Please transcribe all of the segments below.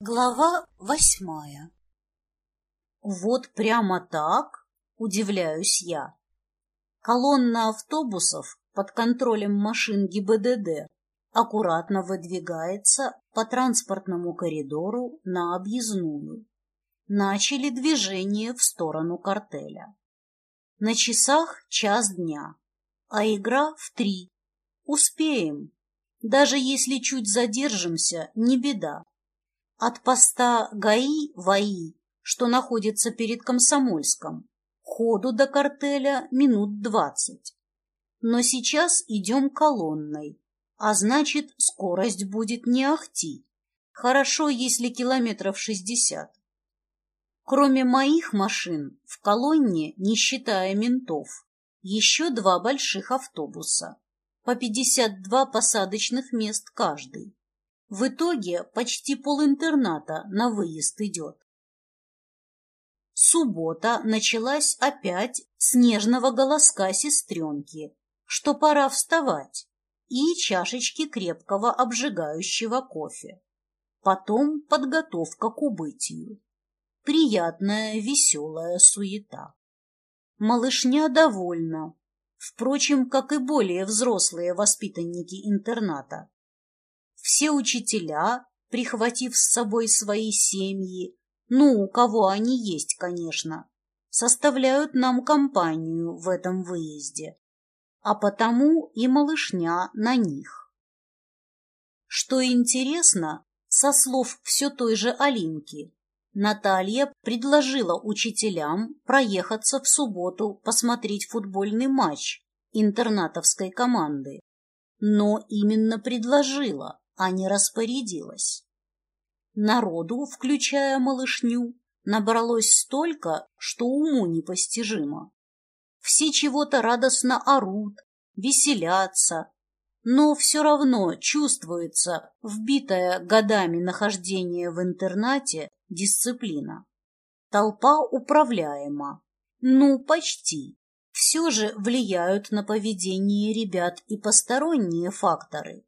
Глава восьмая Вот прямо так, удивляюсь я. Колонна автобусов под контролем машин ГИБДД аккуратно выдвигается по транспортному коридору на объездную. Начали движение в сторону картеля. На часах час дня, а игра в три. Успеем. Даже если чуть задержимся, не беда. От поста ГАИ ВАИ, что находится перед Комсомольском, ходу до картеля минут двадцать. Но сейчас идем колонной, а значит, скорость будет не ахти. Хорошо, если километров шестьдесят. Кроме моих машин, в колонне, не считая ментов, еще два больших автобуса, по 52 посадочных мест каждый. В итоге почти полинтерната на выезд идет. Суббота началась опять с нежного голоска сестренки, что пора вставать, и чашечки крепкого обжигающего кофе. Потом подготовка к убытию. Приятная, веселая суета. Малышня довольна, впрочем, как и более взрослые воспитанники интерната. Все учителя, прихватив с собой свои семьи, ну, у кого они есть, конечно, составляют нам компанию в этом выезде, а потому и малышня на них. Что интересно, со слов все той же Алинки, Наталья предложила учителям проехаться в субботу посмотреть футбольный матч интернатовской команды. Но именно предложила, а не распорядилась. Народу, включая малышню, набралось столько, что уму непостижимо. Все чего-то радостно орут, веселятся, но все равно чувствуется вбитая годами нахождения в интернате дисциплина. Толпа управляема. Ну, почти. Все же влияют на поведение ребят и посторонние факторы.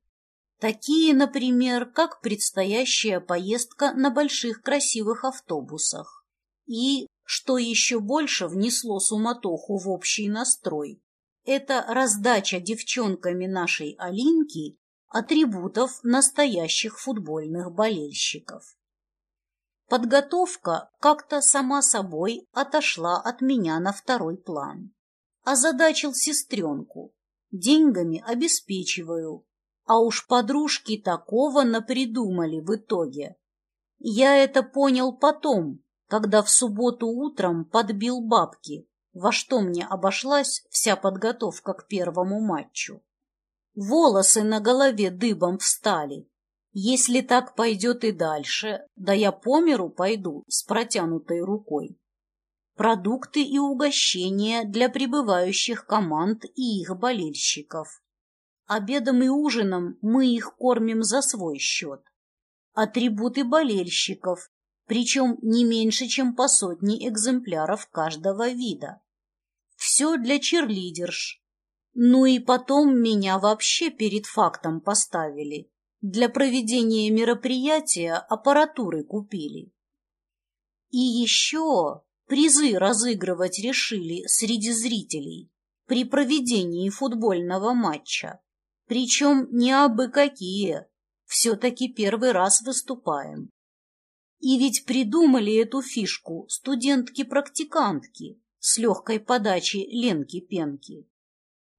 Такие, например, как предстоящая поездка на больших красивых автобусах. И, что еще больше внесло суматоху в общий настрой, это раздача девчонками нашей Алинки атрибутов настоящих футбольных болельщиков. Подготовка как-то сама собой отошла от меня на второй план. Озадачил сестренку. Деньгами обеспечиваю, а уж подружки такого напридумали в итоге. Я это понял потом, когда в субботу утром подбил бабки, во что мне обошлась вся подготовка к первому матчу. Волосы на голове дыбом встали. Если так пойдет и дальше, да я по миру пойду с протянутой рукой. Продукты и угощения для прибывающих команд и их болельщиков. Обедом и ужином мы их кормим за свой счет. Атрибуты болельщиков, причем не меньше, чем по сотне экземпляров каждого вида. Все для черлидерш. Ну и потом меня вообще перед фактом поставили. Для проведения мероприятия аппаратуры купили. И еще призы разыгрывать решили среди зрителей при проведении футбольного матча. Причем не абы какие. Все-таки первый раз выступаем. И ведь придумали эту фишку студентки-практикантки с легкой подачи Ленки-Пенки.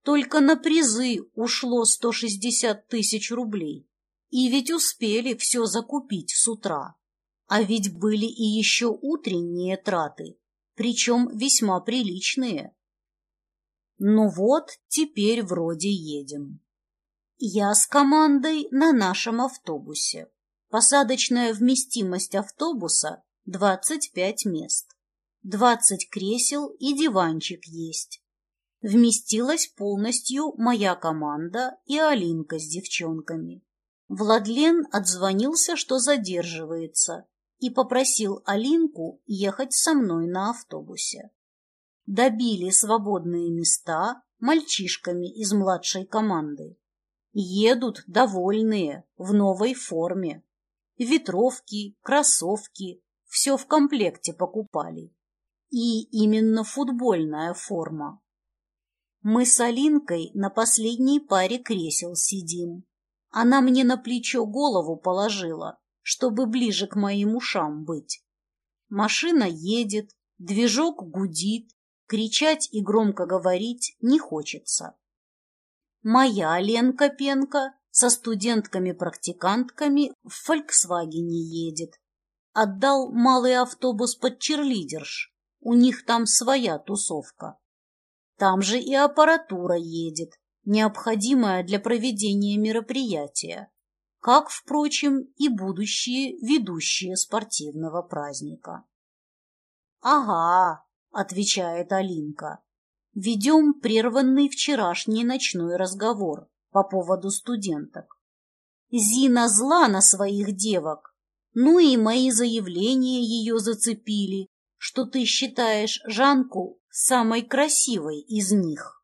Только на призы ушло 160 тысяч рублей. И ведь успели все закупить с утра. А ведь были и еще утренние траты, причем весьма приличные. Ну вот, теперь вроде едем. Я с командой на нашем автобусе. Посадочная вместимость автобуса – 25 мест. 20 кресел и диванчик есть. Вместилась полностью моя команда и Алинка с девчонками. Владлен отзвонился, что задерживается, и попросил Алинку ехать со мной на автобусе. Добили свободные места мальчишками из младшей команды. Едут довольные, в новой форме. ветровки, кроссовки, все в комплекте покупали. И именно футбольная форма. Мы с Алинкой на последней паре кресел сидим. Она мне на плечо голову положила, чтобы ближе к моим ушам быть. Машина едет, движок гудит, кричать и громко говорить не хочется. Моя Ленка Пенка со студентками-практикантками в «Фольксвагене» едет. Отдал малый автобус под черлидерш. У них там своя тусовка. Там же и аппаратура едет, необходимая для проведения мероприятия, как, впрочем, и будущие ведущие спортивного праздника. «Ага», — отвечает Алинка, — «ведем прерванный вчерашний ночной разговор по поводу студенток. Зина зла на своих девок, ну и мои заявления ее зацепили, что ты считаешь Жанку самой красивой из них.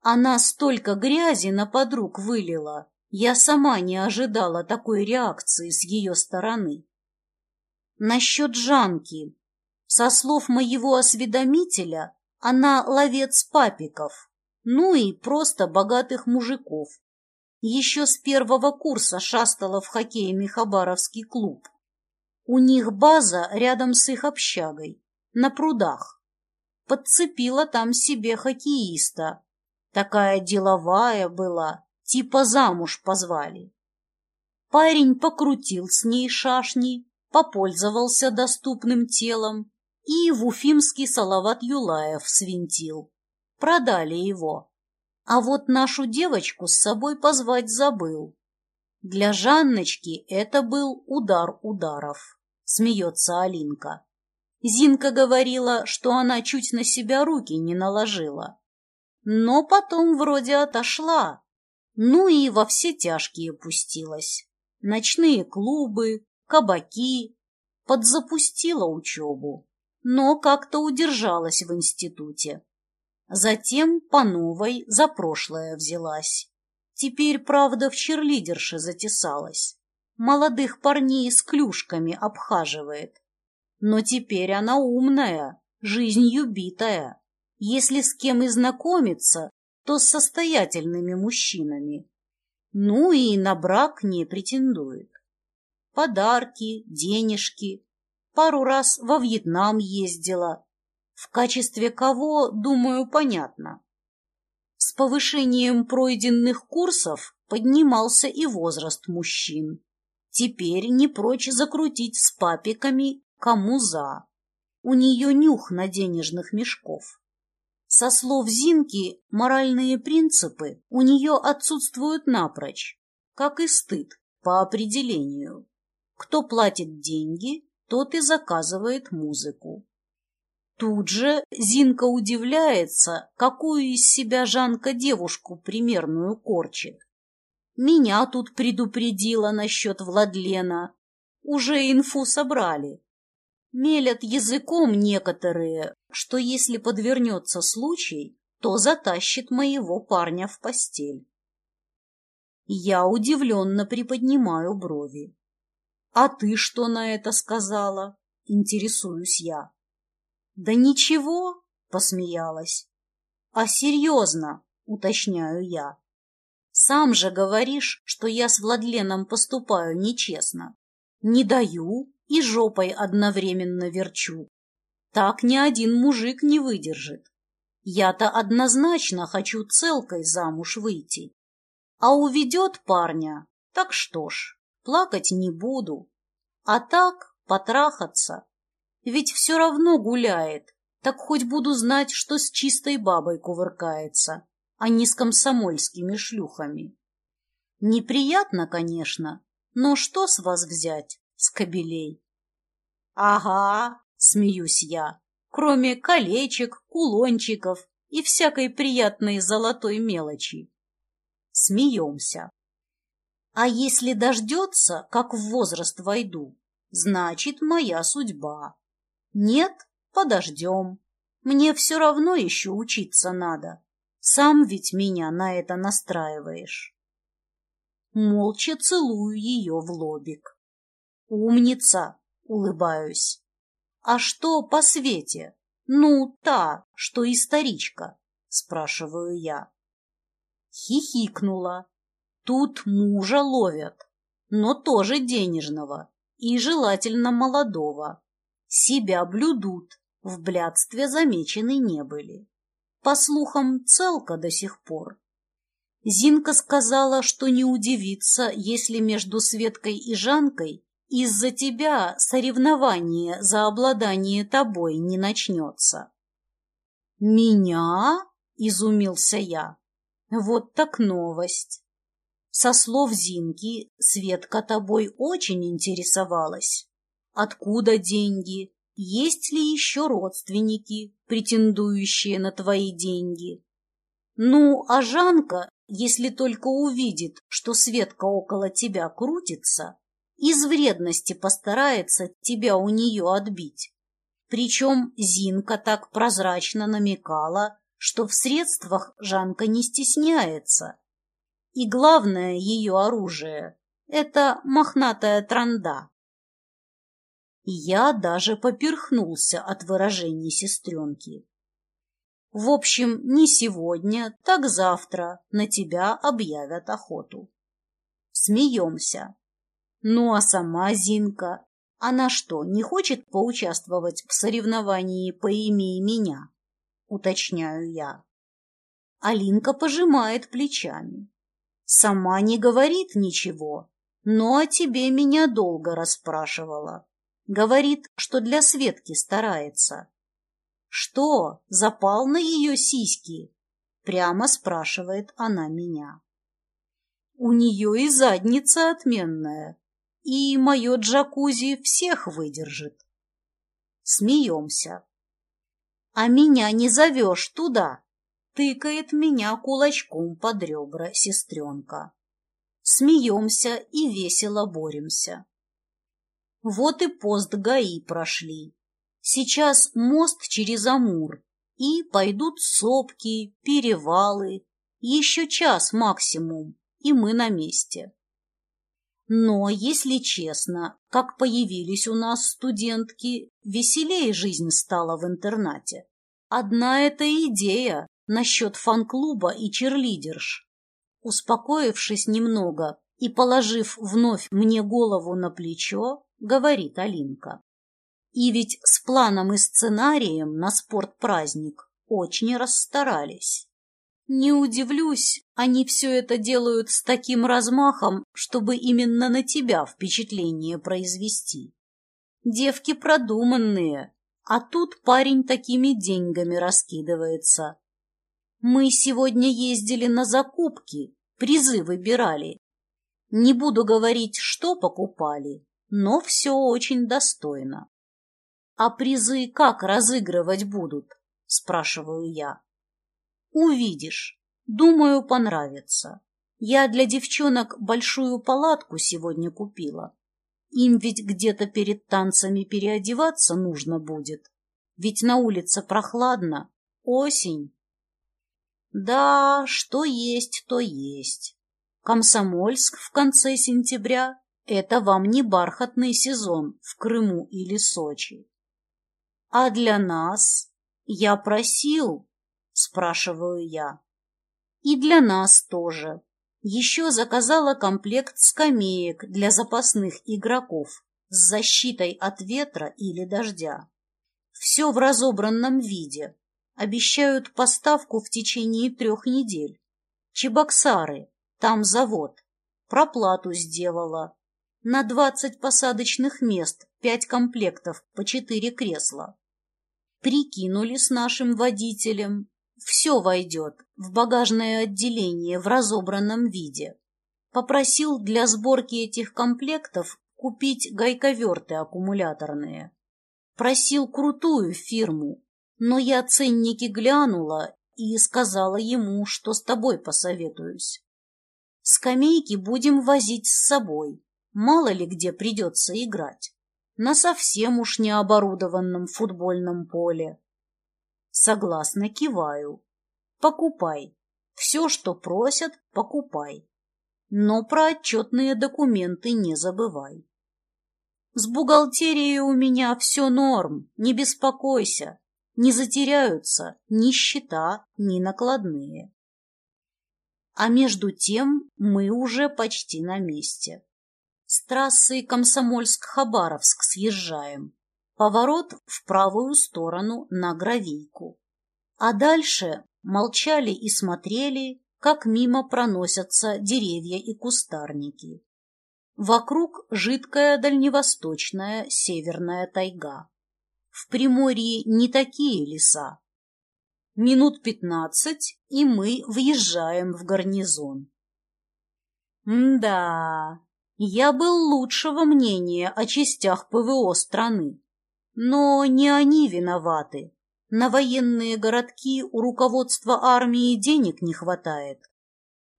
Она столько грязи на подруг вылила, я сама не ожидала такой реакции с ее стороны. Насчет Жанки. Со слов моего осведомителя, она ловец папиков, ну и просто богатых мужиков. Еще с первого курса шастала в хоккейный Хабаровский клуб. У них база рядом с их общагой, на прудах подцепила там себе хоккеиста. Такая деловая была, типа замуж позвали. Парень покрутил с ней шашни, попользовался доступным телом и в уфимский Салават Юлаев свинтил. Продали его. А вот нашу девочку с собой позвать забыл. Для Жанночки это был удар ударов, смеется Алинка. Зинка говорила, что она чуть на себя руки не наложила. Но потом вроде отошла. Ну и во все тяжкие пустилась. Ночные клубы, кабаки. Подзапустила учебу, но как-то удержалась в институте. Затем по новой за прошлое взялась. Теперь, правда, в черлидерше затесалась. Молодых парней с клюшками обхаживает. Но теперь она умная, жизнью битая. Если с кем и знакомиться, то с состоятельными мужчинами. Ну и на брак не претендует. Подарки, денежки. Пару раз во Вьетнам ездила. В качестве кого, думаю, понятно. С повышением пройденных курсов поднимался и возраст мужчин. Теперь не прочь закрутить с папиками кому за. У нее нюх на денежных мешков. Со слов Зинки, моральные принципы у нее отсутствуют напрочь, как и стыд по определению. Кто платит деньги, тот и заказывает музыку. Тут же Зинка удивляется, какую из себя Жанка девушку примерную корчит. Меня тут предупредила насчет Владлена. Уже инфу собрали. Мелят языком некоторые, что если подвернется случай, то затащит моего парня в постель. Я удивленно приподнимаю брови. «А ты что на это сказала?» — интересуюсь я. «Да ничего», — посмеялась. «А серьезно?» — уточняю я. «Сам же говоришь, что я с Владленом поступаю нечестно. Не даю, и жопой одновременно верчу. Так ни один мужик не выдержит. Я-то однозначно хочу целкой замуж выйти. А уведет парня, так что ж, плакать не буду. А так потрахаться. Ведь все равно гуляет, так хоть буду знать, что с чистой бабой кувыркается, а не с комсомольскими шлюхами. Неприятно, конечно, но что с вас взять? скобелей. Ага, смеюсь я, кроме колечек, кулончиков и всякой приятной золотой мелочи. Смеемся. А если дождется, как в возраст войду, значит, моя судьба. Нет, подождем. Мне все равно еще учиться надо. Сам ведь меня на это настраиваешь. Молча целую ее в лобик. Умница, улыбаюсь. А что по свете? Ну, та, что историчка, спрашиваю я. Хихикнула. Тут мужа ловят, но тоже денежного и желательно молодого. Себя блюдут, в блядстве замечены не были. По слухам, целка до сих пор. Зинка сказала, что не удивится, если между Светкой и Жанкой из-за тебя соревнование за обладание тобой не начнется. «Меня?» — изумился я. «Вот так новость!» Со слов Зинки, Светка тобой очень интересовалась. Откуда деньги? Есть ли еще родственники, претендующие на твои деньги? Ну, а Жанка, если только увидит, что Светка около тебя крутится, из вредности постарается тебя у нее отбить. Причем Зинка так прозрачно намекала, что в средствах Жанка не стесняется. И главное ее оружие — это мохнатая транда. Я даже поперхнулся от выражений сестренки. В общем, не сегодня, так завтра на тебя объявят охоту. Смеемся. Ну а сама Зинка, она что, не хочет поучаствовать в соревновании «Поимей меня»? Уточняю я. Алинка пожимает плечами. Сама не говорит ничего, но о тебе меня долго расспрашивала. Говорит, что для Светки старается. Что, запал на ее сиськи? Прямо спрашивает она меня. У нее и задница отменная, и мое джакузи всех выдержит. Смеемся. А меня не зовешь туда, тыкает меня кулачком под ребра сестренка. Смеемся и весело боремся. Вот и пост ГАИ прошли. Сейчас мост через Амур, и пойдут сопки, перевалы. Еще час максимум, и мы на месте. Но, если честно, как появились у нас студентки, веселее жизнь стала в интернате. Одна эта идея насчет фан-клуба и черлидерш. Успокоившись немного и положив вновь мне голову на плечо, говорит Алинка. И ведь с планом и сценарием на спортпраздник очень расстарались. Не удивлюсь, они все это делают с таким размахом, чтобы именно на тебя впечатление произвести. Девки продуманные, а тут парень такими деньгами раскидывается. Мы сегодня ездили на закупки, призы выбирали. Не буду говорить, что покупали, но все очень достойно. — А призы как разыгрывать будут? — спрашиваю я. — Увидишь. Думаю, понравится. Я для девчонок большую палатку сегодня купила. Им ведь где-то перед танцами переодеваться нужно будет. Ведь на улице прохладно, осень. Да, что есть, то есть. Комсомольск в конце сентября это вам не бархатный сезон в Крыму или Сочи. А для нас? Я просил, спрашиваю я. И для нас тоже. Еще заказала комплект скамеек для запасных игроков с защитой от ветра или дождя. Все в разобранном виде. Обещают поставку в течение трех недель. Чебоксары, там завод. Проплату сделала на 20 посадочных мест, пять комплектов по четыре кресла. Прикинули с нашим водителем. Все войдет в багажное отделение в разобранном виде. Попросил для сборки этих комплектов купить гайковерты аккумуляторные. Просил крутую фирму, но я ценники глянула и сказала ему, что с тобой посоветуюсь. Скамейки будем возить с собой Мало ли где придется играть. На совсем уж необорудованном футбольном поле. Согласно киваю. Покупай. Все, что просят, покупай. Но про отчетные документы не забывай. С бухгалтерией у меня все норм, не беспокойся. Не затеряются ни счета, ни накладные. А между тем мы уже почти на месте. С трассы Комсомольск-Хабаровск съезжаем. Поворот в правую сторону на Гравийку. А дальше молчали и смотрели, как мимо проносятся деревья и кустарники. Вокруг жидкая дальневосточная северная тайга. В Приморье не такие леса. Минут пятнадцать, и мы въезжаем в гарнизон. да, я был лучшего мнения о частях ПВО страны. Но не они виноваты. На военные городки у руководства армии денег не хватает.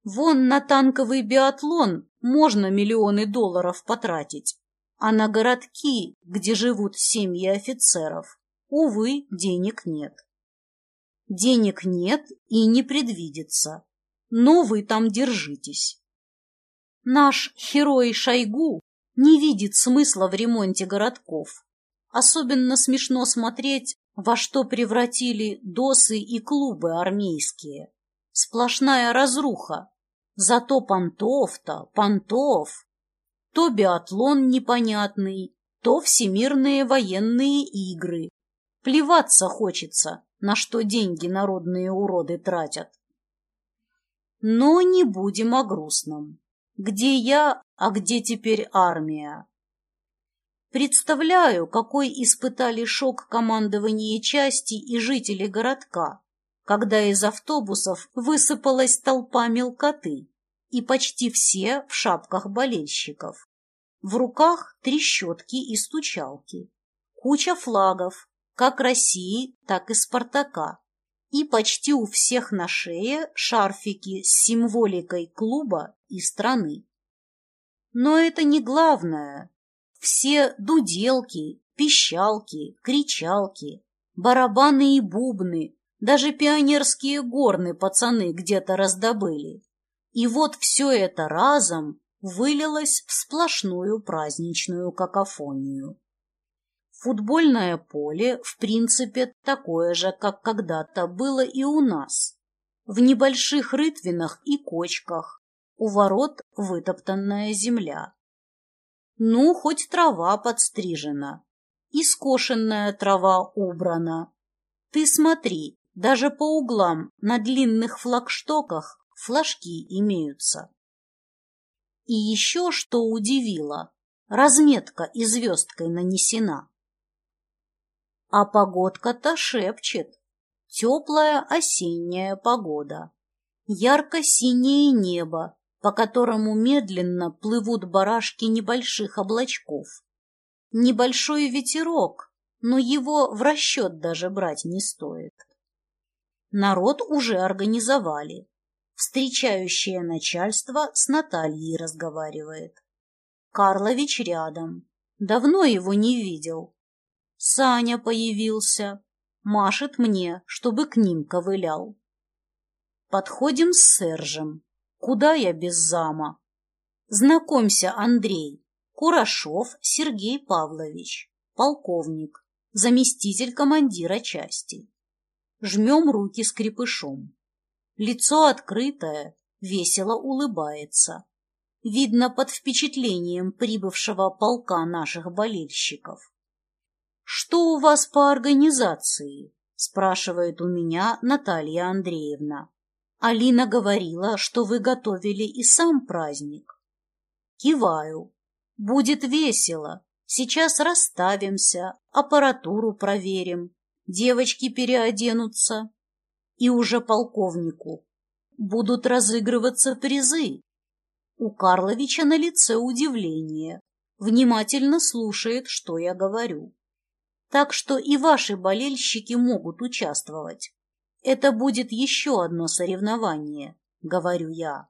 Вон на танковый биатлон можно миллионы долларов потратить, а на городки, где живут семьи офицеров, увы, денег нет. Денег нет и не предвидится, но вы там держитесь. Наш герой Шойгу не видит смысла в ремонте городков. Особенно смешно смотреть, во что превратили досы и клубы армейские. Сплошная разруха, Зато понтов-то, понтов! То биатлон непонятный, то всемирные военные игры. Плеваться хочется, на что деньги народные уроды тратят. Но не будем о грустном. Где я, а где теперь армия? Представляю, какой испытали шок командование части и жители городка, когда из автобусов высыпалась толпа мелкоты, и почти все в шапках болельщиков. В руках трещотки и стучалки, куча флагов, как России, так и Спартака, и почти у всех на шее шарфики с символикой клуба и страны. Но это не главное. Все дуделки, пищалки, кричалки, барабаны и бубны даже пионерские горны пацаны где-то раздобыли. И вот все это разом вылилось в сплошную праздничную какофонию. Футбольное поле, в принципе, такое же, как когда-то было и у нас. В небольших рытвинах и кочках, у ворот вытоптанная земля. Ну, хоть трава подстрижена, и скошенная трава убрана. Ты смотри, даже по углам на длинных флагштоках флажки имеются. И еще что удивило, разметка и звездкой нанесена. А погодка-то шепчет. Теплая осенняя погода. Ярко-синее небо, по которому медленно плывут барашки небольших облачков. Небольшой ветерок, но его в расчет даже брать не стоит. Народ уже организовали. Встречающее начальство с Натальей разговаривает. Карлович рядом. Давно его не видел. Саня появился. Машет мне, чтобы к ним ковылял. Подходим с Сержем. Куда я без зама? Знакомься, Андрей. Курашов Сергей Павлович, полковник, заместитель командира части. Жмем руки скрипышом. Лицо открытое, весело улыбается. Видно под впечатлением прибывшего полка наших болельщиков. «Что у вас по организации?» – спрашивает у меня Наталья Андреевна. Алина говорила, что вы готовили и сам праздник. Киваю. Будет весело. Сейчас расставимся, аппаратуру проверим, девочки переоденутся. И уже полковнику. Будут разыгрываться призы. У Карловича на лице удивление. Внимательно слушает, что я говорю. Так что и ваши болельщики могут участвовать. Это будет еще одно соревнование, говорю я.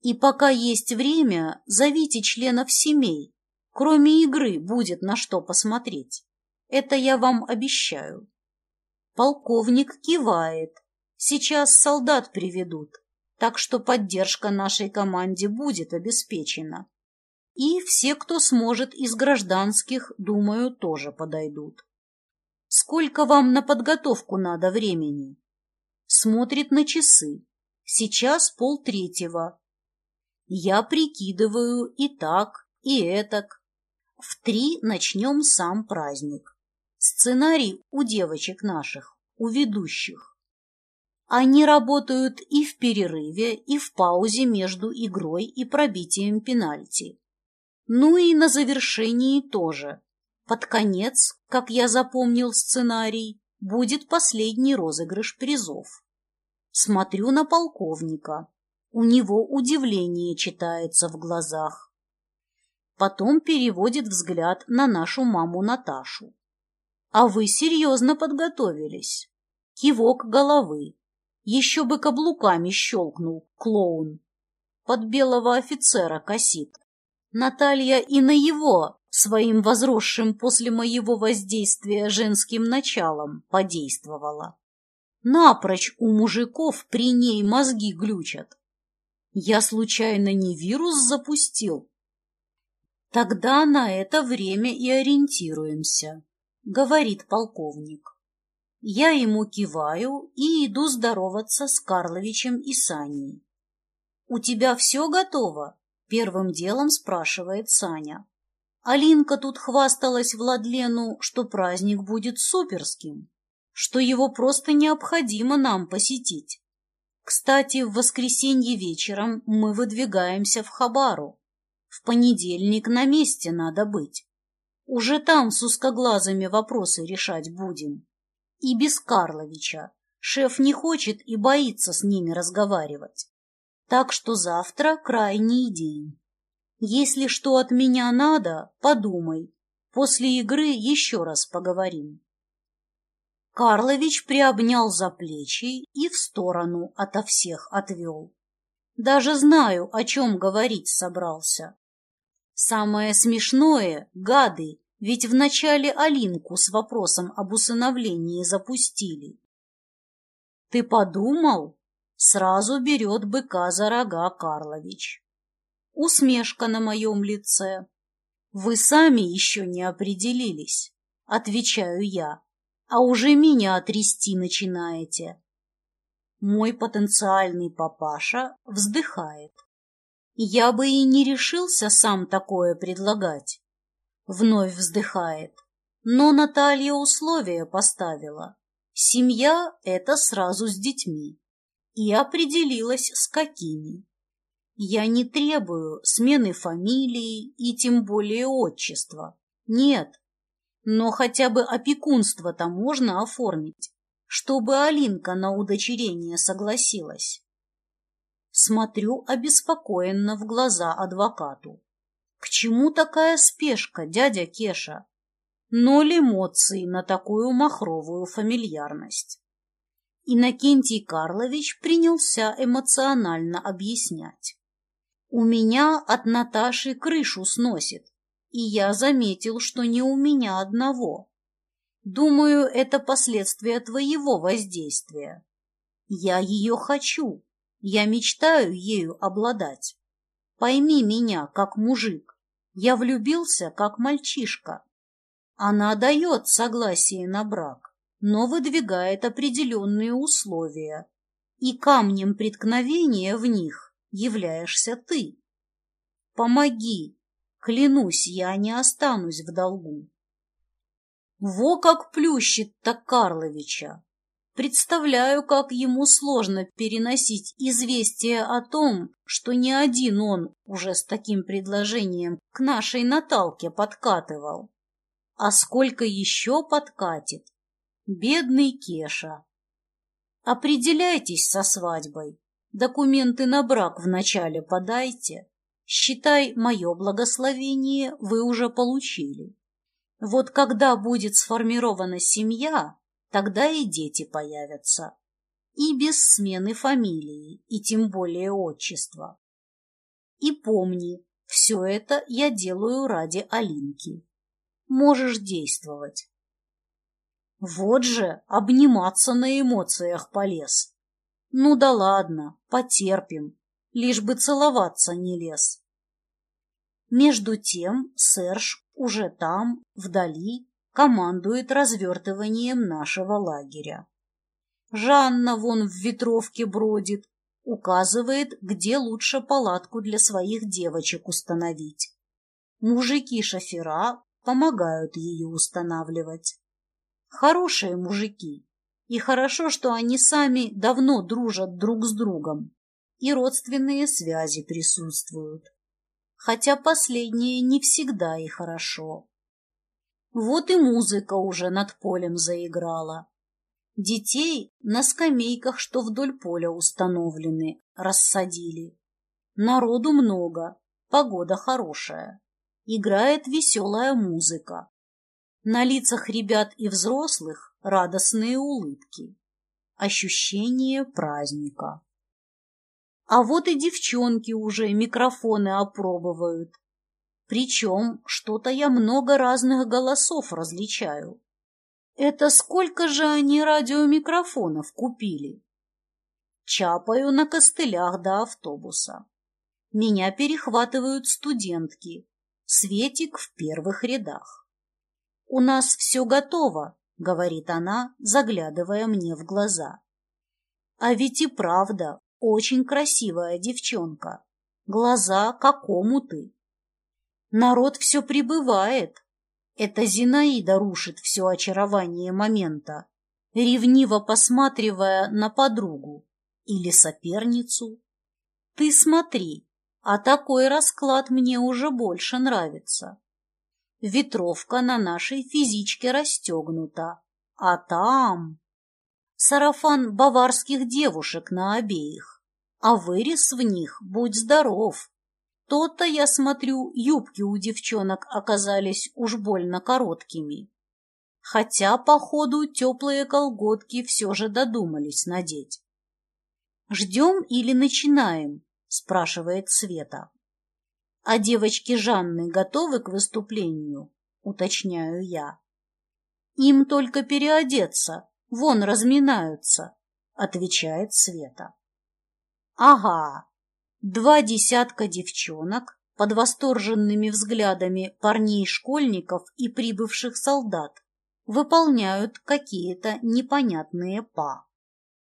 И пока есть время, зовите членов семей. Кроме игры будет на что посмотреть. Это я вам обещаю. Полковник кивает. Сейчас солдат приведут, так что поддержка нашей команде будет обеспечена. И все, кто сможет из гражданских, думаю, тоже подойдут. Сколько вам на подготовку надо времени? Смотрит на часы. Сейчас полтретьего. Я прикидываю и так, и этак. В три начнем сам праздник. Сценарий у девочек наших, у ведущих. Они работают и в перерыве, и в паузе между игрой и пробитием пенальти. Ну и на завершении тоже. Под конец, как я запомнил сценарий, будет последний розыгрыш призов. Смотрю на полковника. У него удивление читается в глазах. Потом переводит взгляд на нашу маму Наташу. А вы серьезно подготовились. Кивок головы. Еще бы каблуками щелкнул клоун. Под белого офицера косит. Наталья и на его, своим возросшим после моего воздействия женским началом, подействовала. Напрочь у мужиков при ней мозги глючат. Я случайно не вирус запустил? Тогда на это время и ориентируемся, говорит полковник. Я ему киваю и иду здороваться с Карловичем и Саней. У тебя все готово? Первым делом спрашивает Саня. Алинка тут хвасталась Владлену, что праздник будет суперским, что его просто необходимо нам посетить. Кстати, в воскресенье вечером мы выдвигаемся в Хабару. В понедельник на месте надо быть. Уже там с узкоглазыми вопросы решать будем. И без Карловича. Шеф не хочет и боится с ними разговаривать. Так что завтра крайний день. Если что от меня надо, подумай. После игры еще раз поговорим. Карлович приобнял за плечи и в сторону ото всех отвел. Даже знаю, о чем говорить собрался. Самое смешное — гады, ведь вначале Алинку с вопросом об усыновлении запустили. Ты подумал? Сразу берет быка за рога Карлович. Усмешка на моем лице. Вы сами еще не определились, отвечаю я, а уже меня трясти начинаете. Мой потенциальный папаша вздыхает. Я бы и не решился сам такое предлагать. Вновь вздыхает. Но Наталья условия поставила. Семья — это сразу с детьми и определилась с какими. Я не требую смены фамилии и тем более отчества. Нет. Но хотя бы опекунство-то можно оформить, чтобы Алинка на удочерение согласилась. Смотрю обеспокоенно в глаза адвокату. К чему такая спешка, дядя Кеша? Ноль эмоций на такую махровую фамильярность. Иннокентий Карлович принялся эмоционально объяснять. «У меня от Наташи крышу сносит, и я заметил, что не у меня одного. Думаю, это последствия твоего воздействия. Я ее хочу, я мечтаю ею обладать. Пойми меня, как мужик, я влюбился, как мальчишка. Она дает согласие на брак но выдвигает определенные условия, и камнем преткновения в них являешься ты. Помоги, клянусь, я не останусь в долгу. Во как плющит-то Карловича! Представляю, как ему сложно переносить известие о том, что не один он уже с таким предложением к нашей Наталке подкатывал. А сколько еще подкатит, Бедный Кеша. Определяйтесь со свадьбой. Документы на брак вначале подайте. Считай, мое благословение вы уже получили. Вот когда будет сформирована семья, тогда и дети появятся. И без смены фамилии, и тем более отчества. И помни, все это я делаю ради Алинки. Можешь действовать. Вот же обниматься на эмоциях полез. Ну да ладно, потерпим, лишь бы целоваться не лез. Между тем Серж уже там, вдали, командует развертыванием нашего лагеря. Жанна вон в ветровке бродит, указывает, где лучше палатку для своих девочек установить. Мужики-шофера помогают ее устанавливать. Хорошие мужики, и хорошо, что они сами давно дружат друг с другом, и родственные связи присутствуют. Хотя последнее не всегда и хорошо. Вот и музыка уже над полем заиграла. Детей на скамейках, что вдоль поля установлены, рассадили. Народу много, погода хорошая. Играет веселая музыка. На лицах ребят и взрослых радостные улыбки. Ощущение праздника. А вот и девчонки уже микрофоны опробовают. Причем что-то я много разных голосов различаю. Это сколько же они радиомикрофонов купили? Чапаю на костылях до автобуса. Меня перехватывают студентки. Светик в первых рядах. «У нас все готово», — говорит она, заглядывая мне в глаза. А ведь и правда, очень красивая девчонка. Глаза как омуты. Народ все прибывает, это Зинаида рушит все очарование момента, ревниво посматривая на подругу или соперницу. Ты смотри, а такой расклад мне уже больше нравится. Ветровка на нашей физичке расстегнута, а там... Сарафан баварских девушек на обеих, а вырез в них, будь здоров, то-то, я смотрю, юбки у девчонок оказались уж больно короткими. Хотя, походу, теплые колготки все же додумались надеть. «Ждем или начинаем?» – спрашивает Света. «А девочки Жанны готовы к выступлению?» – уточняю я. «Им только переодеться, вон разминаются», – отвечает Света. «Ага, Два десятка девчонок под восторженными взглядами парней-школьников и прибывших солдат выполняют какие-то непонятные па.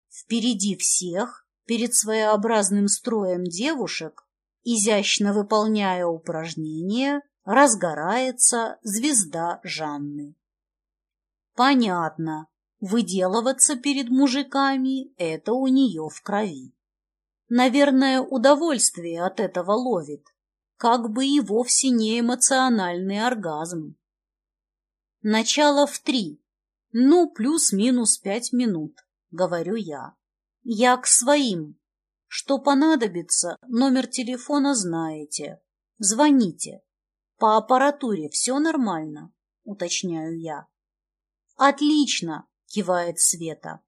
Впереди всех, перед своеобразным строем девушек, изящно выполняя упражнения, разгорается звезда Жанны. Понятно, выделываться перед мужиками – это у нее в крови. Наверное, удовольствие от этого ловит, как бы и вовсе не эмоциональный оргазм. Начало в три, ну, плюс-минус пять минут, говорю я. Я к своим. Что понадобится, номер телефона знаете. Звоните. По аппаратуре все нормально, уточняю я. Отлично, кивает Света.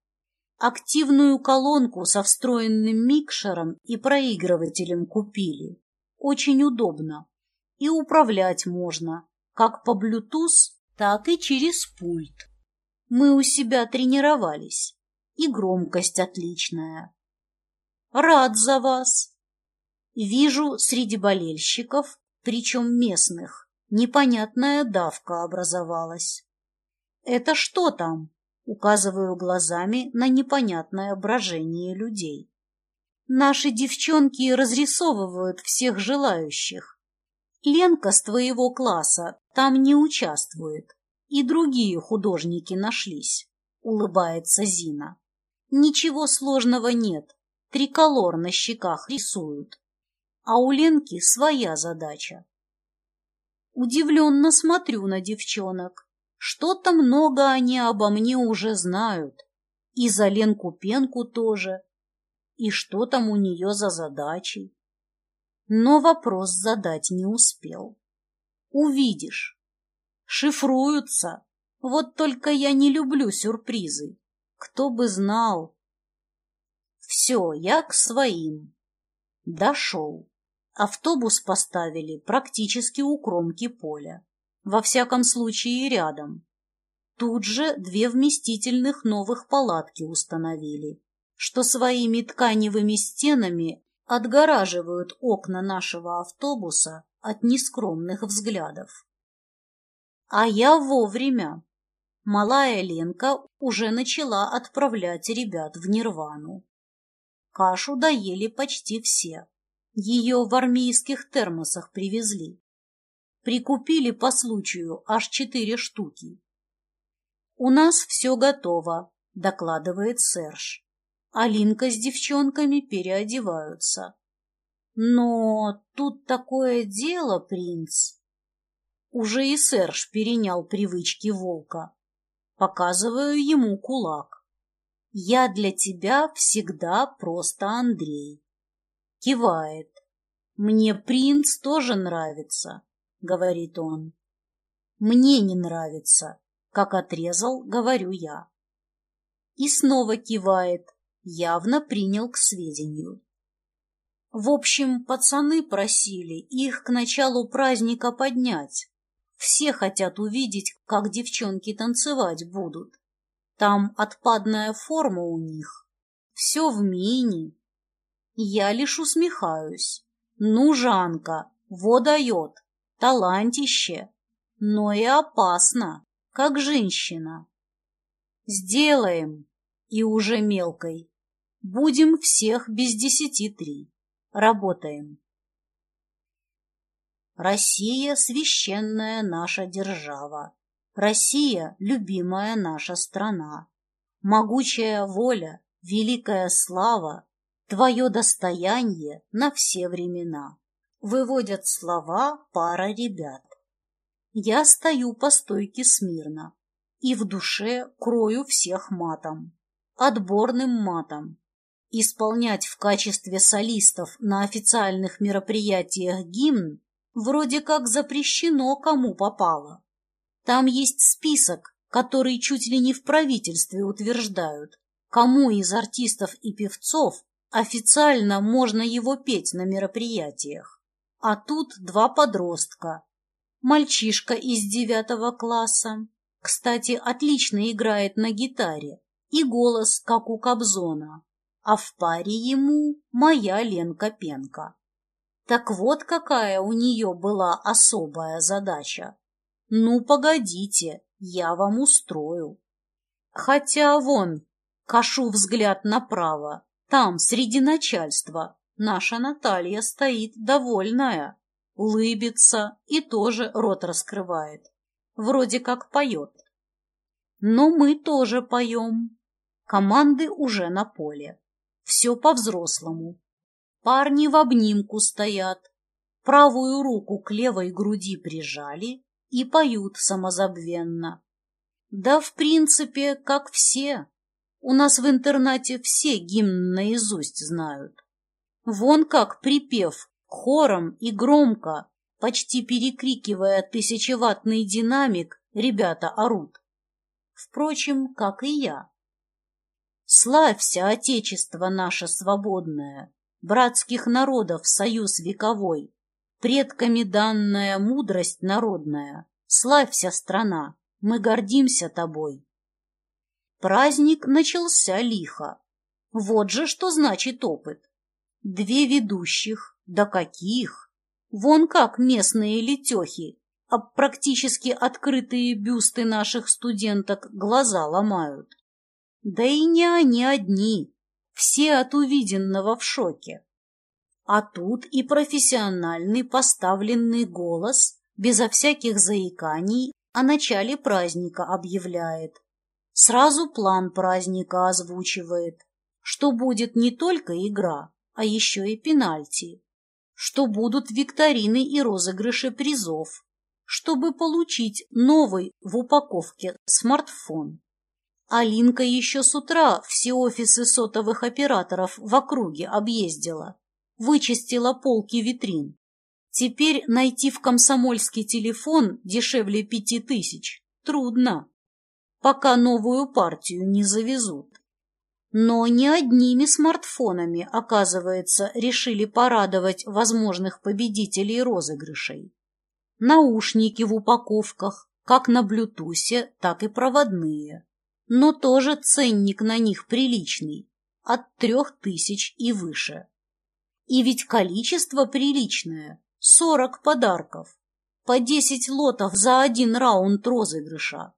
Активную колонку со встроенным микшером и проигрывателем купили. Очень удобно. И управлять можно, как по Bluetooth, так и через пульт. Мы у себя тренировались. И громкость отличная. Рад за вас. Вижу среди болельщиков, причем местных, непонятная давка образовалась. Это что там? Указываю глазами на непонятное брожение людей. Наши девчонки разрисовывают всех желающих. Ленка с твоего класса там не участвует. И другие художники нашлись, улыбается Зина. Ничего сложного нет. Триколор на щеках рисуют. А у Ленки своя задача. Удивленно смотрю на девчонок. Что-то много они обо мне уже знают. И за Ленку Пенку тоже. И что там у нее за задачи. Но вопрос задать не успел. Увидишь. Шифруются. Вот только я не люблю сюрпризы. Кто бы знал. Все, я к своим. Дошел. Автобус поставили практически у кромки поля во всяком случае рядом. Тут же две вместительных новых палатки установили, что своими тканевыми стенами отгораживают окна нашего автобуса от нескромных взглядов. А я вовремя. Малая Ленка уже начала отправлять ребят в Нирвану. Кашу доели почти все. Ее в армейских термосах привезли. Прикупили по случаю аж четыре штуки. «У нас все готово», — докладывает Серж. Алинка с девчонками переодеваются. «Но тут такое дело, принц!» Уже и Серж перенял привычки волка. Показываю ему кулак. «Я для тебя всегда просто Андрей». Кивает. «Мне принц тоже нравится говорит он. Мне не нравится, как отрезал, говорю я. И снова кивает, явно принял к сведению. В общем, пацаны просили их к началу праздника поднять. Все хотят увидеть, как девчонки танцевать будут. Там отпадная форма у них. Все в мини. Я лишь усмехаюсь. Ну, Жанка, во дает талантище, но и опасно, как женщина. Сделаем, и уже мелкой. Будем всех без десяти три. Работаем. Россия — священная наша держава. Россия — любимая наша страна. Могучая воля, великая слава, Твое достояние на все времена выводят слова пара ребят. Я стою по стойке смирно и в душе крою всех матом, отборным матом. Исполнять в качестве солистов на официальных мероприятиях гимн вроде как запрещено кому попало. Там есть список, который чуть ли не в правительстве утверждают, кому из артистов и певцов официально можно его петь на мероприятиях. А тут два подростка. Мальчишка из девятого класса. Кстати, отлично играет на гитаре. И голос, как у Кобзона. А в паре ему моя Ленка Пенка. Так вот какая у нее была особая задача. Ну, погодите, я вам устрою. Хотя вон, кашу взгляд направо, там, среди начальства, Наша Наталья стоит довольная, улыбится и тоже рот раскрывает. Вроде как поет. Но мы тоже поем. Команды уже на поле. Все по-взрослому. Парни в обнимку стоят, правую руку к левой груди прижали и поют самозабвенно. Да, в принципе, как все. У нас в интернате все гимн наизусть знают. Вон как припев, хором и громко, почти перекрикивая тысячеватный динамик, ребята орут. Впрочем, как и я. Славься, Отечество наше свободное, братских народов союз вековой, предками данная мудрость народная, славься, страна, мы гордимся тобой. Праздник начался лихо. Вот же что значит опыт. Две ведущих, да каких! Вон как местные летехи, а практически открытые бюсты наших студенток глаза ломают. Да и не они одни, все от увиденного в шоке. А тут и профессиональный поставленный голос, безо всяких заиканий, о начале праздника объявляет. Сразу план праздника озвучивает, что будет не только игра, а еще и пенальти, что будут викторины и розыгрыши призов, чтобы получить новый в упаковке смартфон. Алинка еще с утра все офисы сотовых операторов в округе объездила, вычистила полки витрин. Теперь найти в комсомольский телефон дешевле пяти тысяч трудно, пока новую партию не завезут. Но не одними смартфонами, оказывается, решили порадовать возможных победителей розыгрышей. Наушники в упаковках, как на блютусе, так и проводные. Но тоже ценник на них приличный, от трех тысяч и выше. И ведь количество приличное – сорок подарков, по десять лотов за один раунд розыгрыша.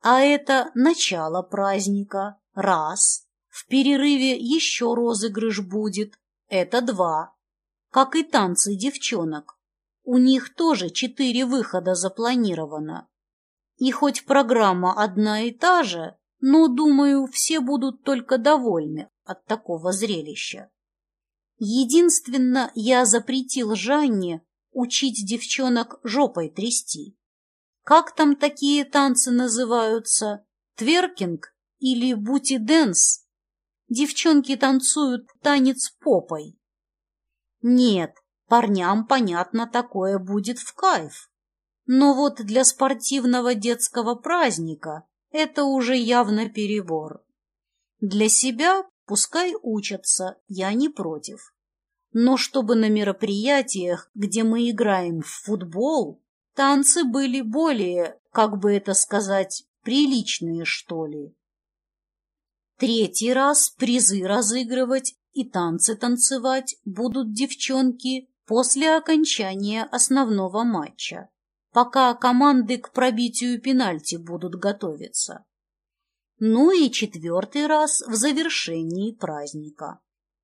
А это начало праздника, раз, в перерыве еще розыгрыш будет, это два, как и танцы девчонок. У них тоже четыре выхода запланировано. И хоть программа одна и та же, но, думаю, все будут только довольны от такого зрелища. Единственно, я запретил Жанне учить девчонок жопой трясти. Как там такие танцы называются? Тверкинг или booty dance? Девчонки танцуют танец попой. Нет, парням, понятно, такое будет в кайф. Но вот для спортивного детского праздника это уже явно перебор. Для себя пускай учатся, я не против. Но чтобы на мероприятиях, где мы играем в футбол, танцы были более, как бы это сказать, приличные, что ли. Третий раз призы разыгрывать и танцы танцевать будут девчонки после окончания основного матча пока команды к пробитию пенальти будут готовиться. Ну и четвертый раз в завершении праздника.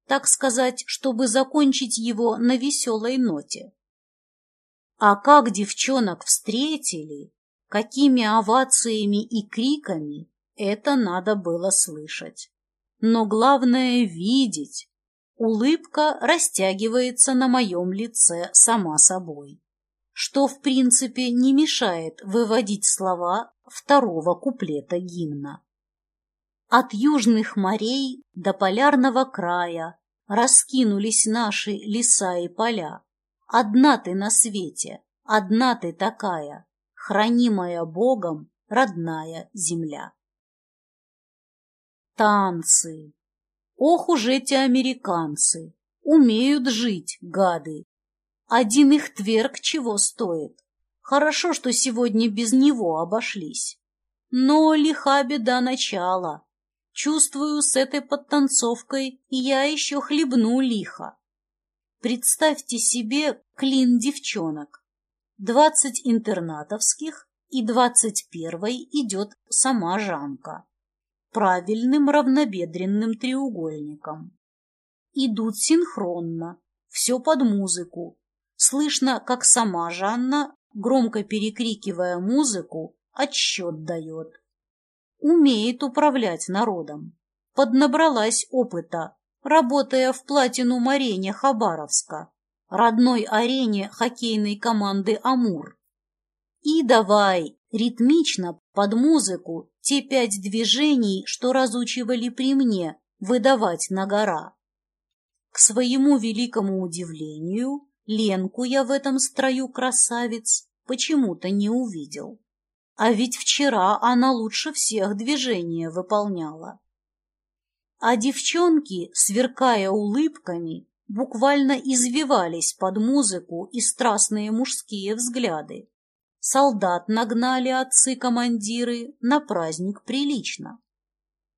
Так сказать, чтобы закончить его на веселой ноте. А как девчонок встретили, какими овациями и криками, это надо было слышать. Но главное — видеть. Улыбка растягивается на моем лице сама собой что, в принципе, не мешает выводить слова второго куплета гимна. От южных морей до полярного края раскинулись наши леса и поля. Одна ты на свете, одна ты такая, хранимая Богом родная земля. Танцы! Ох уж эти американцы! Умеют жить, гады, один их тверк чего стоит. Хорошо, что сегодня без него обошлись. Но лиха беда начала. Чувствую, с этой подтанцовкой я еще хлебну лихо. Представьте себе клин девчонок. Двадцать интернатовских и двадцать первой идет сама Жанка. Правильным равнобедренным треугольником. Идут синхронно, все под музыку, Слышно, как сама Жанна, громко перекрикивая музыку, отсчет дает. Умеет управлять народом. Поднабралась опыта, работая в платину-арене Хабаровска, родной арене хоккейной команды «Амур». И давай, ритмично, под музыку, те пять движений, что разучивали при мне, выдавать на гора. К своему великому удивлению, Ленку я в этом строю красавиц почему-то не увидел. А ведь вчера она лучше всех движения выполняла. А девчонки, сверкая улыбками, буквально извивались под музыку и страстные мужские взгляды. Солдат нагнали отцы-командиры на праздник прилично.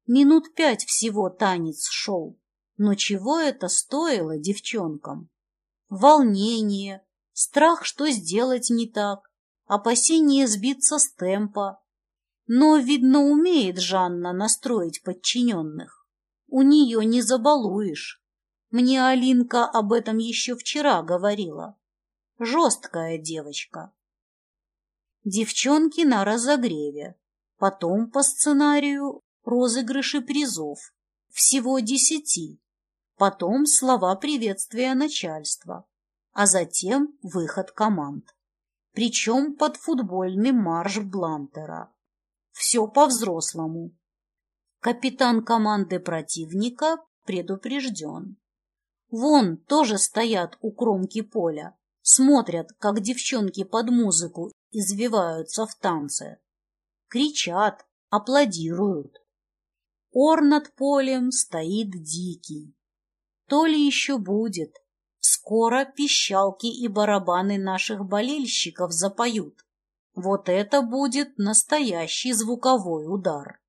Минут пять всего танец шел, но чего это стоило девчонкам? волнение, страх, что сделать не так, опасение сбиться с темпа. Но, видно, умеет Жанна настроить подчиненных. У нее не забалуешь. Мне Алинка об этом еще вчера говорила. Жесткая девочка. Девчонки на разогреве. Потом по сценарию розыгрыши призов. Всего десяти потом слова приветствия начальства, а затем выход команд. Причем под футбольный марш Блантера. Все по-взрослому. Капитан команды противника предупрежден. Вон тоже стоят у кромки поля, смотрят, как девчонки под музыку извиваются в танце. Кричат, аплодируют. Ор над полем стоит дикий, то ли еще будет. Скоро пищалки и барабаны наших болельщиков запоют. Вот это будет настоящий звуковой удар.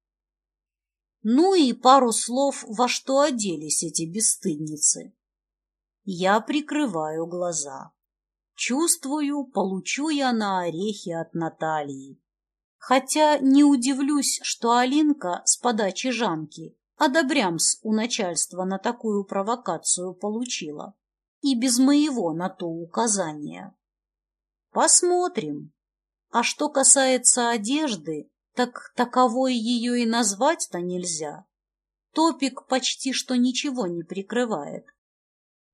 Ну и пару слов, во что оделись эти бесстыдницы. Я прикрываю глаза. Чувствую, получу я на орехи от Натальи. Хотя не удивлюсь, что Алинка с подачи Жанки одобрямс у начальства на такую провокацию получила. И без моего на то указания. Посмотрим. А что касается одежды, так таковой ее и назвать-то нельзя. Топик почти что ничего не прикрывает.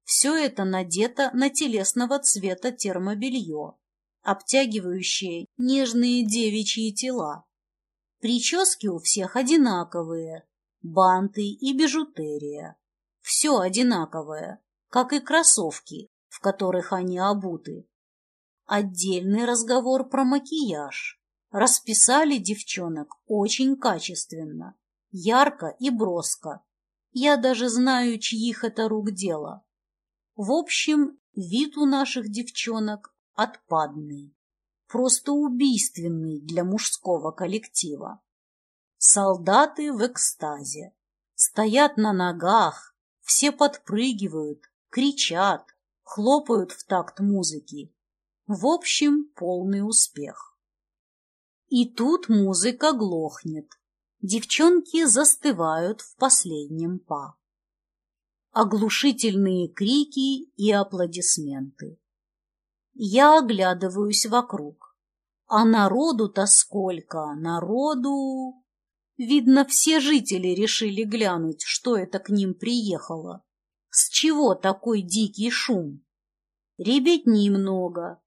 Все это надето на телесного цвета термобелье, обтягивающее нежные девичьи тела. Прически у всех одинаковые, банты и бижутерия. Все одинаковое, как и кроссовки, в которых они обуты. Отдельный разговор про макияж. Расписали девчонок очень качественно, ярко и броско. Я даже знаю, чьих это рук дело. В общем, вид у наших девчонок отпадный, просто убийственный для мужского коллектива. Солдаты в экстазе, стоят на ногах, все подпрыгивают, кричат, хлопают в такт музыки. В общем, полный успех. И тут музыка глохнет. Девчонки застывают в последнем па. Оглушительные крики и аплодисменты. Я оглядываюсь вокруг. А народу-то сколько, народу... Видно, все жители решили глянуть, что это к ним приехало. С чего такой дикий шум? Ребятни много,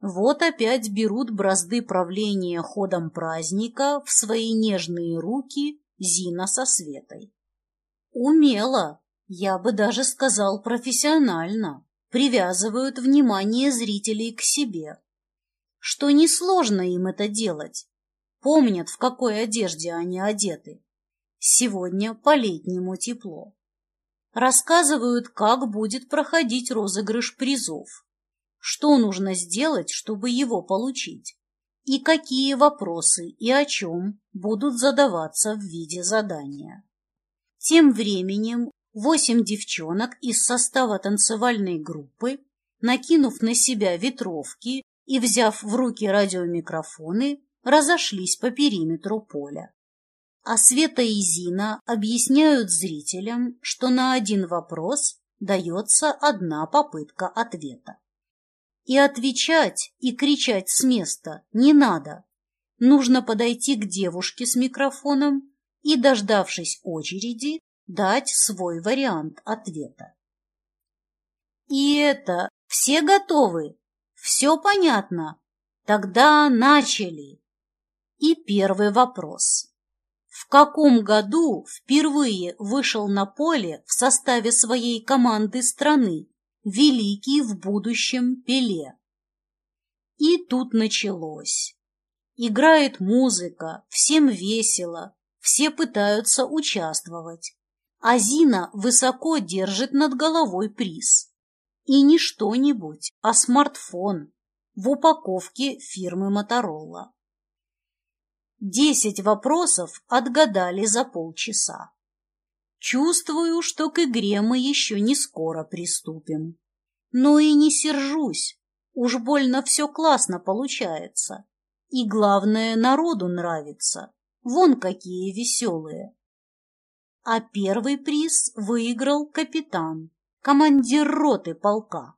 вот опять берут бразды правления ходом праздника в свои нежные руки Зина со Светой. Умело, я бы даже сказал профессионально, привязывают внимание зрителей к себе. Что несложно им это делать. Помнят, в какой одежде они одеты. Сегодня по-летнему тепло. Рассказывают, как будет проходить розыгрыш призов что нужно сделать, чтобы его получить, и какие вопросы и о чем будут задаваться в виде задания. Тем временем восемь девчонок из состава танцевальной группы, накинув на себя ветровки и взяв в руки радиомикрофоны, разошлись по периметру поля. А Света и Зина объясняют зрителям, что на один вопрос дается одна попытка ответа. И отвечать, и кричать с места не надо. Нужно подойти к девушке с микрофоном и, дождавшись очереди, дать свой вариант ответа. И это все готовы? Все понятно? Тогда начали. И первый вопрос. В каком году впервые вышел на поле в составе своей команды страны великий в будущем Пеле. И тут началось. Играет музыка, всем весело, все пытаются участвовать. А Зина высоко держит над головой приз. И не что-нибудь, а смартфон в упаковке фирмы Моторола. Десять вопросов отгадали за полчаса. Чувствую, что к игре мы еще не скоро приступим. Но и не сержусь, уж больно все классно получается. И главное, народу нравится. Вон какие веселые. А первый приз выиграл капитан, командир роты полка.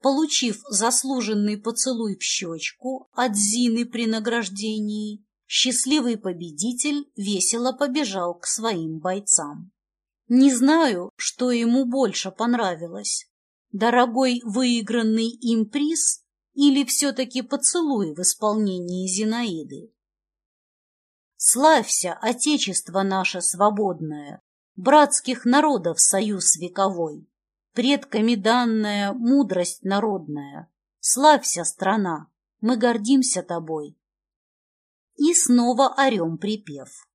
Получив заслуженный поцелуй в щечку от Зины при награждении, счастливый победитель весело побежал к своим бойцам. Не знаю, что ему больше понравилось. Дорогой выигранный им приз или все-таки поцелуй в исполнении Зинаиды. Славься, Отечество наше свободное, братских народов союз вековой, предками данная мудрость народная. Славься, страна, мы гордимся тобой. И снова орем припев.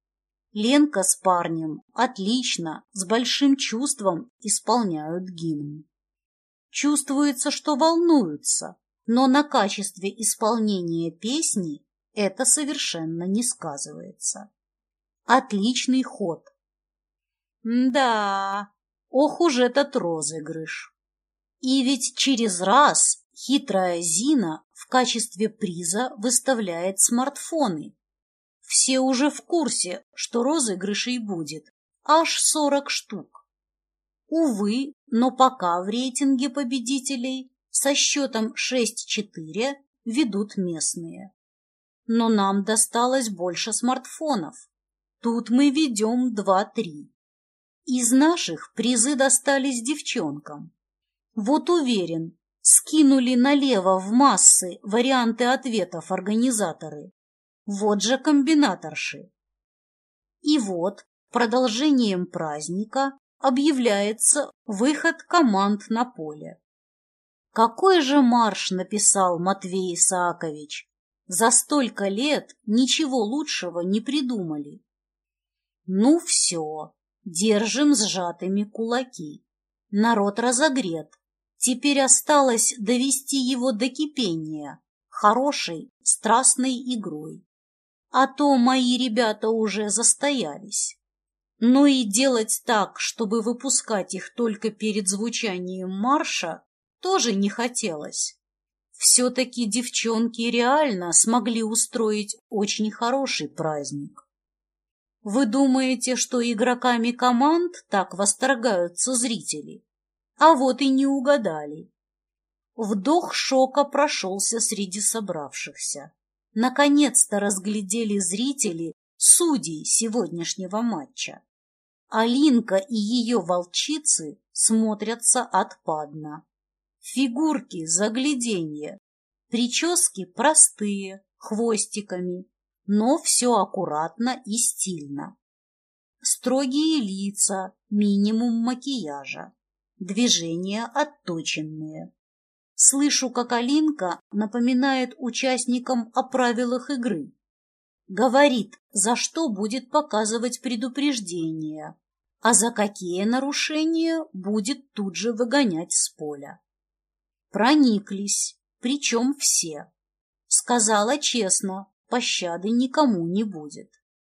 Ленка с парнем отлично, с большим чувством исполняют гимн. Чувствуется, что волнуются, но на качестве исполнения песни это совершенно не сказывается. Отличный ход. Да, ох уж этот розыгрыш. И ведь через раз хитрая Зина в качестве приза выставляет смартфоны. Все уже в курсе, что розыгрышей будет аж 40 штук. Увы, но пока в рейтинге победителей со счетом 6-4 ведут местные. Но нам досталось больше смартфонов. Тут мы ведем 2-3. Из наших призы достались девчонкам. Вот уверен, скинули налево в массы варианты ответов организаторы. Вот же комбинаторши. И вот продолжением праздника объявляется выход команд на поле. Какой же марш написал Матвей Исаакович? За столько лет ничего лучшего не придумали. Ну все, держим сжатыми кулаки. Народ разогрет. Теперь осталось довести его до кипения хорошей, страстной игрой. А то мои ребята уже застоялись. Но и делать так, чтобы выпускать их только перед звучанием марша, тоже не хотелось. Все-таки девчонки реально смогли устроить очень хороший праздник. Вы думаете, что игроками команд так восторгаются зрители? А вот и не угадали. Вдох шока прошелся среди собравшихся. Наконец-то разглядели зрители судей сегодняшнего матча. Алинка и ее волчицы смотрятся отпадно. Фигурки загляденье, прически простые, хвостиками, но все аккуратно и стильно. Строгие лица, минимум макияжа, движения отточенные. Слышу, как Алинка напоминает участникам о правилах игры. Говорит, за что будет показывать предупреждение, а за какие нарушения будет тут же выгонять с поля. Прониклись, причем все. Сказала честно, пощады никому не будет.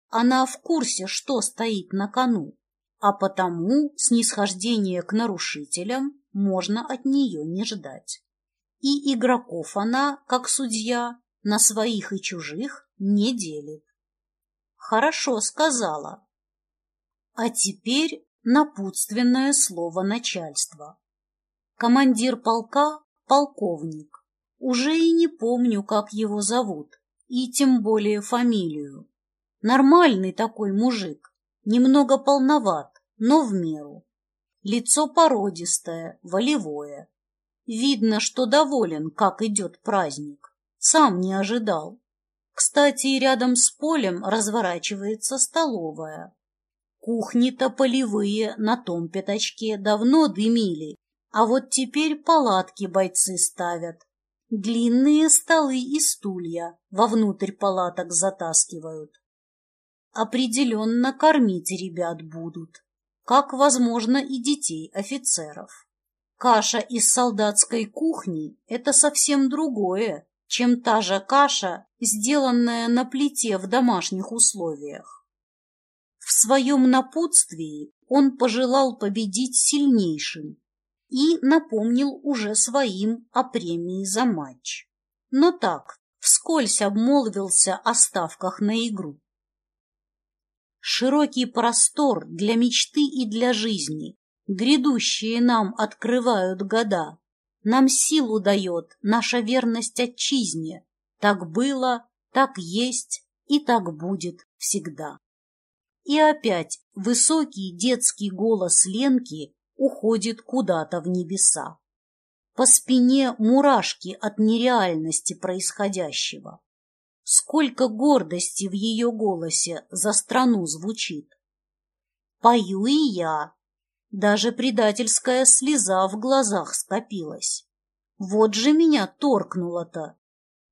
Она в курсе, что стоит на кону, а потому снисхождение к нарушителям можно от нее не ждать. И игроков она, как судья, на своих и чужих не делит. Хорошо сказала. А теперь напутственное слово начальства. Командир полка — полковник. Уже и не помню, как его зовут, и тем более фамилию. Нормальный такой мужик, немного полноват, но в меру. Лицо породистое, волевое. Видно, что доволен, как идет праздник. Сам не ожидал. Кстати, рядом с полем разворачивается столовая. Кухни-то полевые на том пятачке давно дымили, а вот теперь палатки бойцы ставят. Длинные столы и стулья вовнутрь палаток затаскивают. Определенно кормить ребят будут, как, возможно, и детей офицеров. Каша из солдатской кухни – это совсем другое, чем та же каша, сделанная на плите в домашних условиях. В своем напутствии он пожелал победить сильнейшим и напомнил уже своим о премии за матч. Но так, вскользь обмолвился о ставках на игру. Широкий простор для мечты и для жизни, грядущие нам открывают года. Нам силу дает наша верность отчизне. Так было, так есть и так будет всегда. И опять высокий детский голос Ленки уходит куда-то в небеса. По спине мурашки от нереальности происходящего. Сколько гордости в ее голосе за страну звучит. Пою и я, даже предательская слеза в глазах скопилась. Вот же меня торкнуло-то.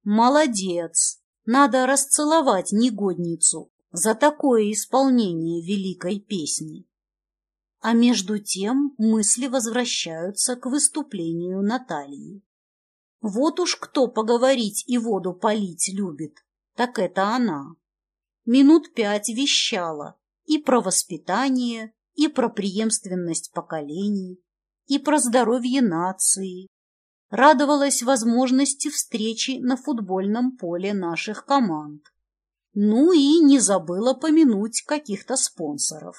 Молодец! Надо расцеловать негодницу за такое исполнение великой песни. А между тем мысли возвращаются к выступлению Натальи. Вот уж кто поговорить и воду полить любит, так это она. Минут пять вещала и про воспитание, и про преемственность поколений, и про здоровье нации. радовалась возможности встречи на футбольном поле наших команд. Ну и не забыла помянуть каких-то спонсоров.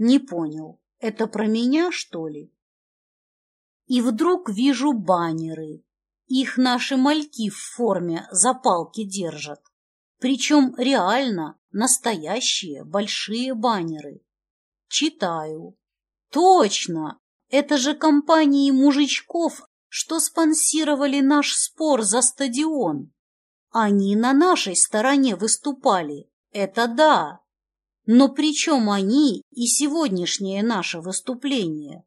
Не понял, это про меня, что ли? И вдруг вижу баннеры. Их наши мальки в форме за палки держат. Причем реально настоящие большие баннеры. Читаю. Точно! Это же компании мужичков, что спонсировали наш спор за стадион. Они на нашей стороне выступали, это да. Но при чем они и сегодняшнее наше выступление?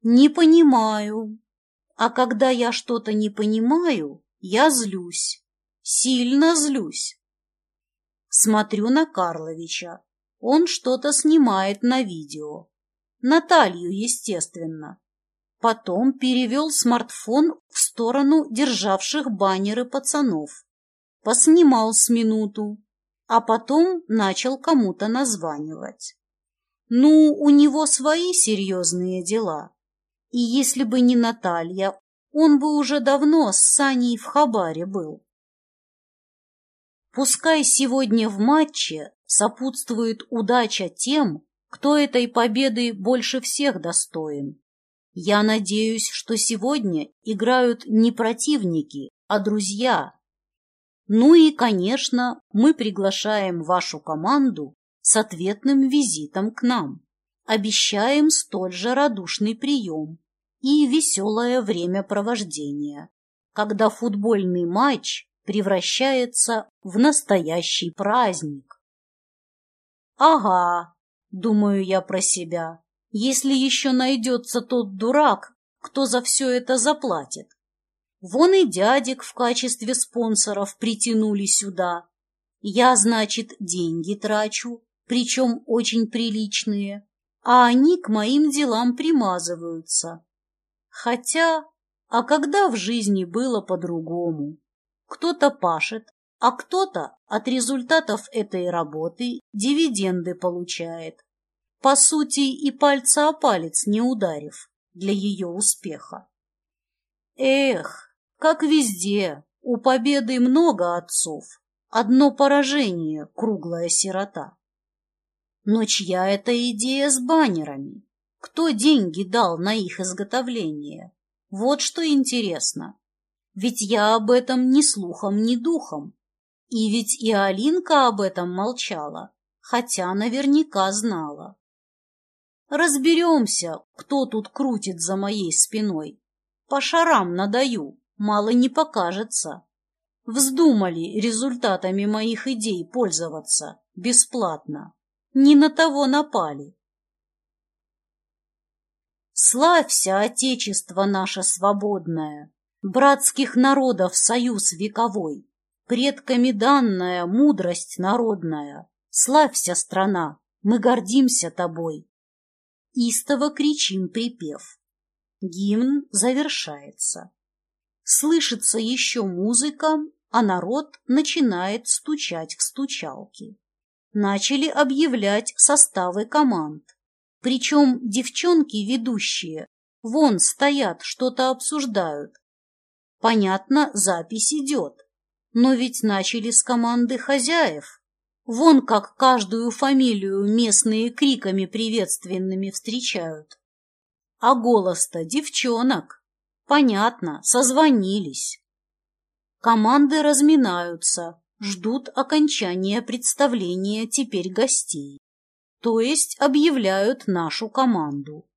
Не понимаю. А когда я что-то не понимаю, я злюсь. Сильно злюсь. Смотрю на Карловича. Он что-то снимает на видео. Наталью, естественно. Потом перевел смартфон в сторону державших баннеры пацанов. Поснимал с минуту, а потом начал кому-то названивать. Ну, у него свои серьезные дела. И если бы не Наталья, он бы уже давно с Саней в Хабаре был. Пускай сегодня в матче сопутствует удача тем, кто этой победы больше всех достоин. Я надеюсь, что сегодня играют не противники, а друзья. Ну и, конечно, мы приглашаем вашу команду с ответным визитом к нам. Обещаем столь же радушный прием и веселое времяпровождение, когда футбольный матч превращается в настоящий праздник. Ага, думаю я про себя, если еще найдется тот дурак, кто за все это заплатит. Вон и дядек в качестве спонсоров притянули сюда. Я, значит, деньги трачу, причем очень приличные, а они к моим делам примазываются. Хотя, а когда в жизни было по-другому? Кто-то пашет, а кто-то от результатов этой работы дивиденды получает по сути и пальца о палец не ударив для ее успеха. Эх, как везде, у победы много отцов, одно поражение — круглая сирота. Но чья это идея с баннерами? Кто деньги дал на их изготовление? Вот что интересно. Ведь я об этом ни слухом, ни духом. И ведь и Алинка об этом молчала, хотя наверняка знала. Разберемся, кто тут крутит за моей спиной. По шарам надаю, мало не покажется. Вздумали результатами моих идей пользоваться бесплатно. Не на того напали. Славься, Отечество наше свободное, Братских народов союз вековой, Предками данная мудрость народная. Славься, страна, мы гордимся тобой истово кричим припев. Гимн завершается. Слышится еще музыка, а народ начинает стучать в стучалки. Начали объявлять составы команд. Причем девчонки ведущие вон стоят, что-то обсуждают. Понятно, запись идет. Но ведь начали с команды хозяев. Вон как каждую фамилию местные криками приветственными встречают. А голос-то девчонок. Понятно, созвонились. Команды разминаются, ждут окончания представления теперь гостей. То есть объявляют нашу команду.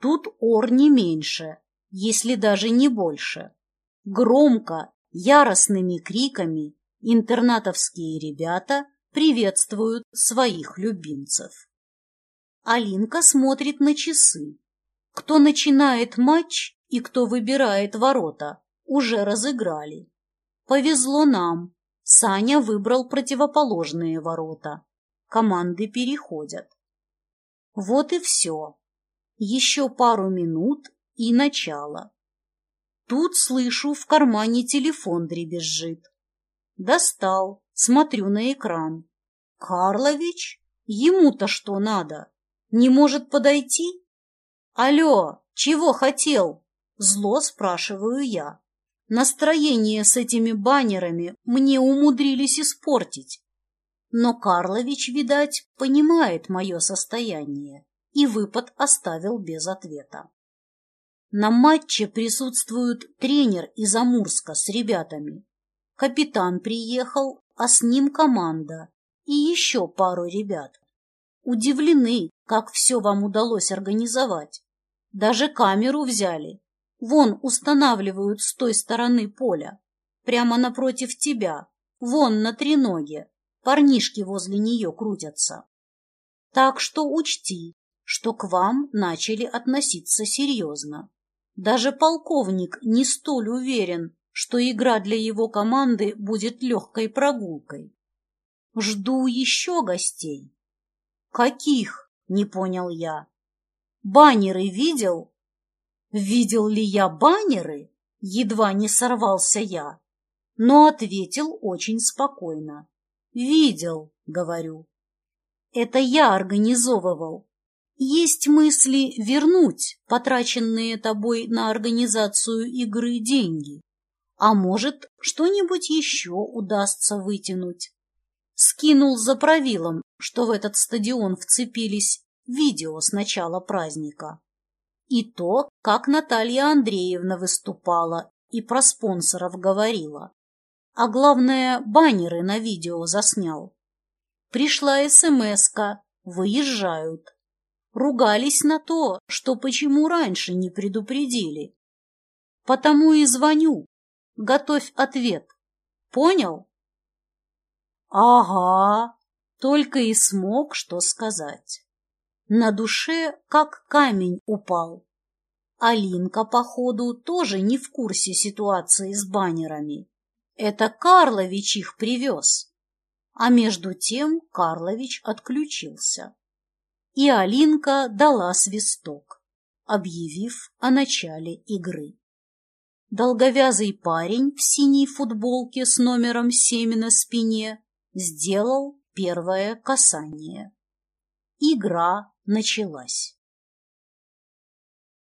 Тут ор не меньше, если даже не больше. Громко, яростными криками интернатовские ребята приветствуют своих любимцев. Алинка смотрит на часы. Кто начинает матч и кто выбирает ворота, уже разыграли. Повезло нам. Саня выбрал противоположные ворота. Команды переходят. Вот и все. Еще пару минут и начало. Тут слышу, в кармане телефон дребезжит. Достал, Смотрю на экран. Карлович? Ему-то что надо? Не может подойти? Алло, чего хотел? Зло спрашиваю я. Настроение с этими баннерами мне умудрились испортить. Но Карлович, видать, понимает мое состояние, и выпад оставил без ответа. На матче присутствует тренер из Амурска с ребятами. Капитан приехал, а с ним команда и еще пару ребят. Удивлены, как все вам удалось организовать. Даже камеру взяли. Вон устанавливают с той стороны поля. Прямо напротив тебя. Вон на треноге. Парнишки возле нее крутятся. Так что учти, что к вам начали относиться серьезно. Даже полковник не столь уверен, что игра для его команды будет легкой прогулкой. Жду еще гостей. Каких? Не понял я. Баннеры видел? Видел ли я баннеры? Едва не сорвался я, но ответил очень спокойно. Видел, говорю. Это я организовывал, есть мысли вернуть потраченные тобой на организацию игры деньги. А может, что-нибудь еще удастся вытянуть. Скинул за правилом, что в этот стадион вцепились видео с начала праздника. И то, как Наталья Андреевна выступала и про спонсоров говорила. А главное, баннеры на видео заснял. Пришла СМС-ка, выезжают ругались на то, что почему раньше не предупредили. Потому и звоню. Готовь ответ. Понял? Ага, только и смог что сказать. На душе как камень упал. Алинка, походу, тоже не в курсе ситуации с баннерами. Это Карлович их привез. А между тем Карлович отключился и Алинка дала свисток, объявив о начале игры. Долговязый парень в синей футболке с номером семь на спине сделал первое касание. Игра началась.